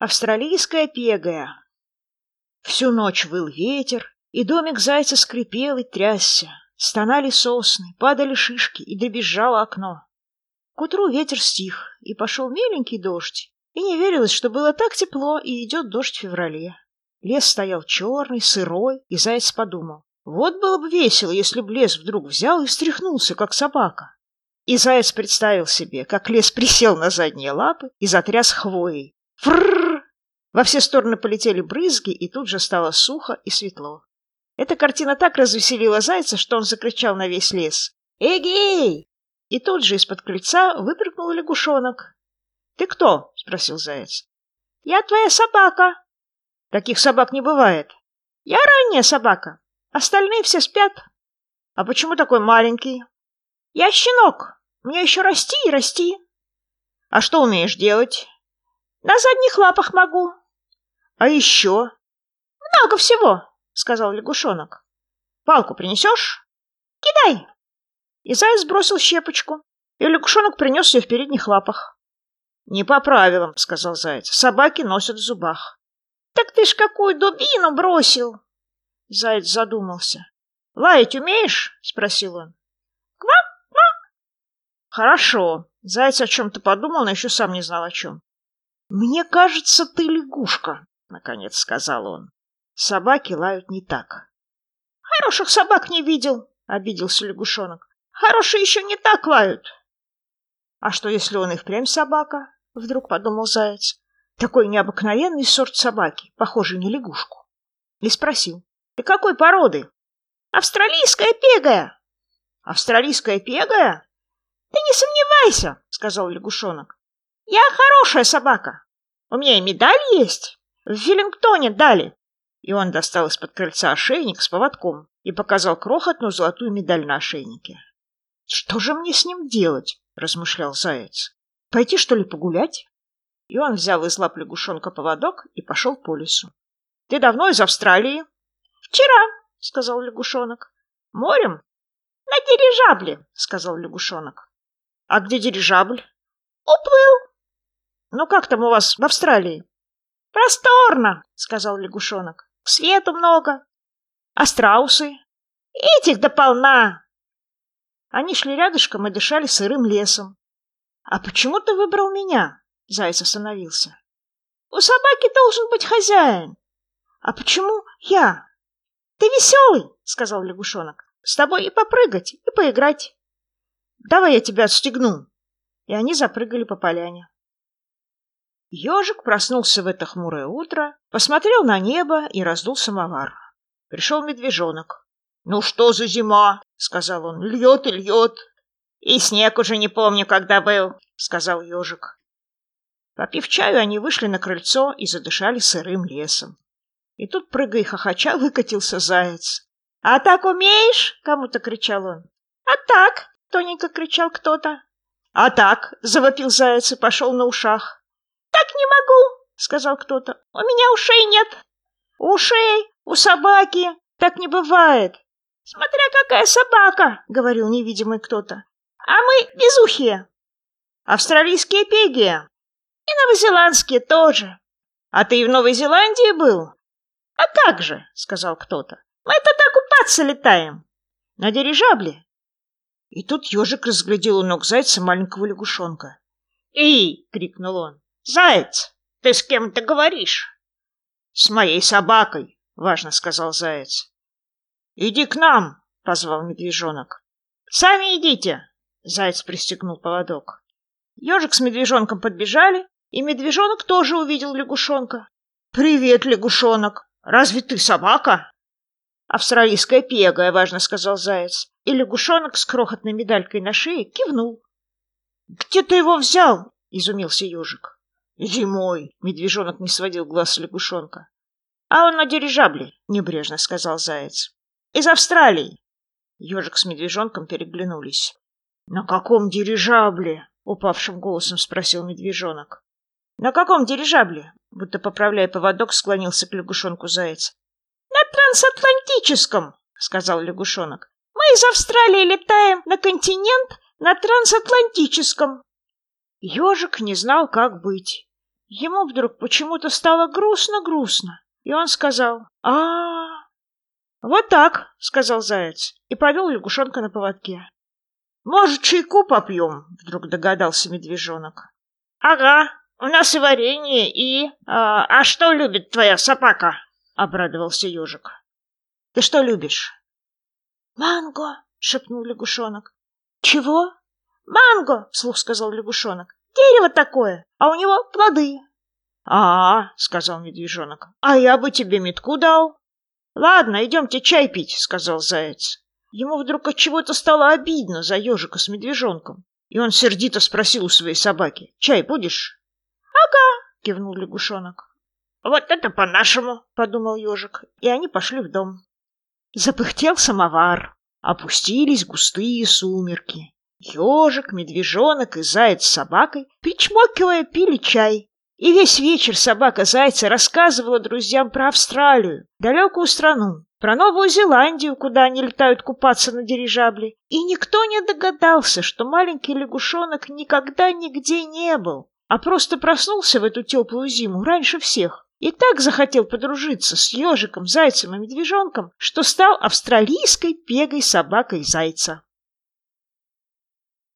Австралийская пегая. Всю ночь выл ветер, и домик зайца скрипел и трясся. Стонали сосны, падали шишки, и дребезжало окно. К утру ветер стих, и пошел меленький дождь, и не верилось, что было так тепло, и идет дождь в феврале. Лес стоял черный, сырой, и заяц подумал. Вот было бы весело, если бы лес вдруг взял и встряхнулся, как собака. И заяц представил себе, как лес присел на задние лапы и затряс хвоей. Фрррр! Во все стороны полетели брызги, и тут же стало сухо и светло. Эта картина так развеселила зайца, что он закричал на весь лес. «Эгей!» И тут же из-под крыльца выпрыгнул лягушонок. «Ты кто?» — спросил заяц. «Я твоя собака». «Таких собак не бывает». «Я ранняя собака. Остальные все спят». «А почему такой маленький?» «Я щенок. Мне еще расти и расти». «А что умеешь делать?» «На задних лапах могу». «А еще?» «Много всего сказал лягушонок. Палку принесешь? Кидай. И заяц бросил щепочку, и лягушонок принес ее в передних лапах. Не по правилам, сказал заяц. Собаки носят в зубах. Так ты ж какую дубину бросил? Заяц задумался. Лаять умеешь? спросил он. Квак, квак. Хорошо. Заяц о чем-то подумал, но еще сам не знал о чем. Мне кажется, ты лягушка, наконец сказал он. Собаки лают не так. Хороших собак не видел, обиделся лягушонок. Хорошие еще не так лают. А что, если он и впрямь собака? Вдруг подумал заяц. Такой необыкновенный сорт собаки, похожий на лягушку. И спросил. Ты какой породы? Австралийская пегая. Австралийская пегая? Ты не сомневайся, сказал лягушонок. Я хорошая собака. У меня и медаль есть. В Веллингтоне дали. И он достал из-под крыльца ошейник с поводком и показал крохотную золотую медаль на ошейнике. «Что же мне с ним делать?» — размышлял заяц. «Пойти, что ли, погулять?» И он взял из лап лягушонка поводок и пошел по лесу. «Ты давно из Австралии?» «Вчера», — сказал лягушонок. «Морем?» «На дирижабле», — сказал лягушонок. «А где дирижабль?» «Уплыл». «Ну как там у вас в Австралии?» «Просторно», — сказал лягушонок. Свету много. А страусы? Этих дополна. Они шли рядышком и дышали сырым лесом. А почему ты выбрал меня? Заяц остановился. У собаки должен быть хозяин. А почему я? Ты веселый, сказал лягушонок. С тобой и попрыгать, и поиграть. Давай я тебя отстегну. И они запрыгали по поляне. Ежик проснулся в это хмурое утро, посмотрел на небо и раздул самовар. Пришел медвежонок. — Ну что за зима? — сказал он. — Льет и льет. — И снег уже не помню, когда был, — сказал ежик. Попив чаю, они вышли на крыльцо и задышали сырым лесом. И тут, прыгая хохоча, выкатился заяц. — А так умеешь? — кому-то кричал он. — А так? — тоненько кричал кто-то. — А так? — завопил заяц и пошел на ушах. Не могу, сказал кто-то. У меня ушей нет. Ушей у собаки так не бывает. Смотря какая собака, говорил невидимый кто-то. А мы безухие. Австралийские пеги. И новозеландские тоже. А ты и в Новой Зеландии был? А как же, сказал кто-то. Мы-то так купаться летаем. На дирижабле. И тут ежик разглядел у ног зайца маленького лягушонка. «Эй!» — крикнул он. Заяц, ты с кем-то говоришь? С моей собакой, важно сказал заяц. Иди к нам, позвал медвежонок. Сами идите, заяц пристегнул поводок. Ежик с медвежонком подбежали, и медвежонок тоже увидел лягушонка. Привет, лягушонок. Разве ты собака? Австралийская пегая, важно сказал заяц. И лягушонок с крохотной медалькой на шее кивнул. Где ты его взял? изумился ежик. Зимой медвежонок не сводил глаз с лягушонка. А он на дирижабле, небрежно сказал заяц. Из Австралии. Ежик с медвежонком переглянулись. На каком дирижабле? упавшим голосом спросил медвежонок. На каком дирижабле? Будто поправляя поводок, склонился к лягушонку заяц. На трансатлантическом, сказал лягушонок. Мы из Австралии летаем на континент на трансатлантическом. Ежик не знал, как быть. Ему вдруг почему-то стало грустно-грустно, и он сказал а, «Вот так», — сказал заяц, и повел лягушонка на поводке. «Может, чайку попьем?» — вдруг догадался медвежонок. «Ага, у нас и варенье, и... А, а что любит твоя собака?» — обрадовался ежик. «Ты что любишь?» «Манго!» — шепнул лягушонок. «Чего?» «Манго!» — вслух сказал лягушонок. «Дерево такое, а у него плоды». «А, -а — сказал медвежонок, — а я бы тебе метку дал». «Ладно, идемте чай пить», — сказал заяц. Ему вдруг от чего-то стало обидно за ежика с медвежонком, и он сердито спросил у своей собаки, «Чай будешь?» «Ага», — кивнул лягушонок. «Вот это по-нашему», — подумал ежик, и они пошли в дом. Запыхтел самовар, опустились густые сумерки. Ежик, медвежонок и заяц с собакой, причмокивая, пили чай. И весь вечер собака-зайца рассказывала друзьям про Австралию, далекую страну, про Новую Зеландию, куда они летают купаться на дирижабле. И никто не догадался, что маленький лягушонок никогда нигде не был, а просто проснулся в эту теплую зиму раньше всех. И так захотел подружиться с ежиком, зайцем и медвежонком, что стал австралийской пегой собакой зайца.